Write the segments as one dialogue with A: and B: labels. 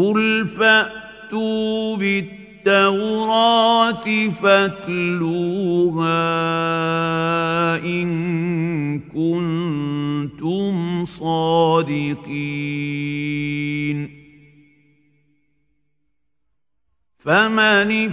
A: قُلْ فَأْتُوا بِالتَّوْرَاةِ فَاتْلُوهَا إِن كُنتُمْ صَادِقِينَ فَمَنِ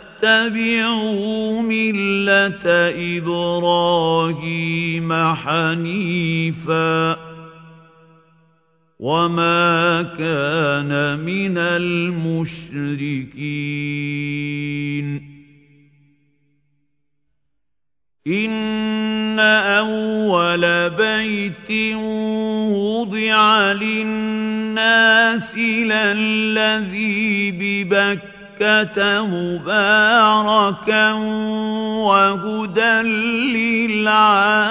A: فَاتَّبِعُوا مِلَّةَ إِبْرَاهِيمَ حَنِيفًا ۖ وَمَا كَانَ مِنَ الْمُشْرِكِينَ إِنَّ أَوَّلَ بَيْتٍ وُضِعَ لِلنَّاسِ لَلَّذِي بِبَكَّةَ مُبَارَكًا وَهُدًى لِّلْعَالَمِينَ.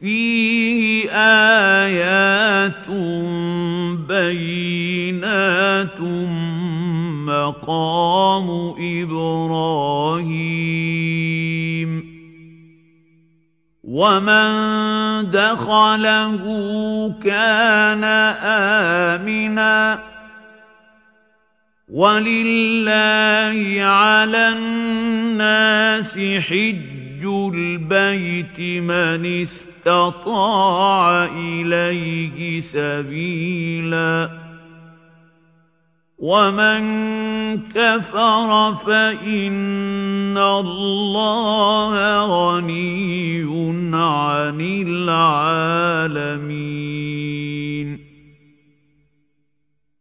A: فِيهِ آيَاتٌ بَيِّنَاتٌ مَّقَامُ إِبْرَاهِيمَ ۖ. وَمَن دَخَلَهُ كَانَ آمِنًا ۗ. وَلِلَّهِ عَلَى النَّاسِ حِجُّ الْبَيْتِ مَنِ اسْتَطَاعَ إِلَيْهِ سَبِيلًا ۚ. وَمَن كَفَرَ فَإِنَّ اللَّهَ غَنِيٌّ عَنِ الْعَالَمِينَ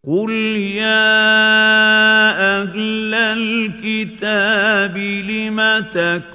A: قُلْ يَا أَهْلَ الْكِتَابِ لِمَ تَكْفُرُونَ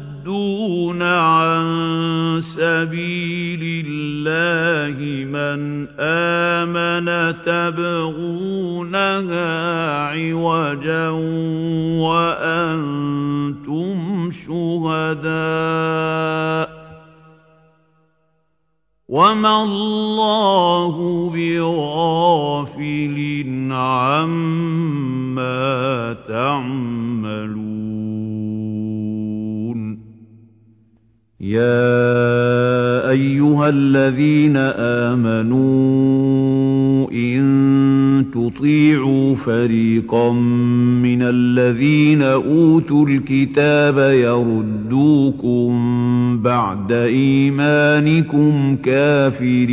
A: عَن سَبِيلِ اللَّهِ مَنْ آمَنَ تَبْغُونَهَا عِوَجًا وَأَنتُمْ شُهَدَاءُ ۗ وَمَا اللَّهُ بِغَافِلٍ عَمَّا تَعْمَلُونَ يَا أَيُّهَا الَّذِينَ آمَنُوا إِن تُطِيعُوا فَرِيقًا مِّنَ الَّذِينَ أُوتُوا الْكِتَابَ يَرُدُّوكُم بَعْدَ إِيمَانِكُمْ كَافِرِينَ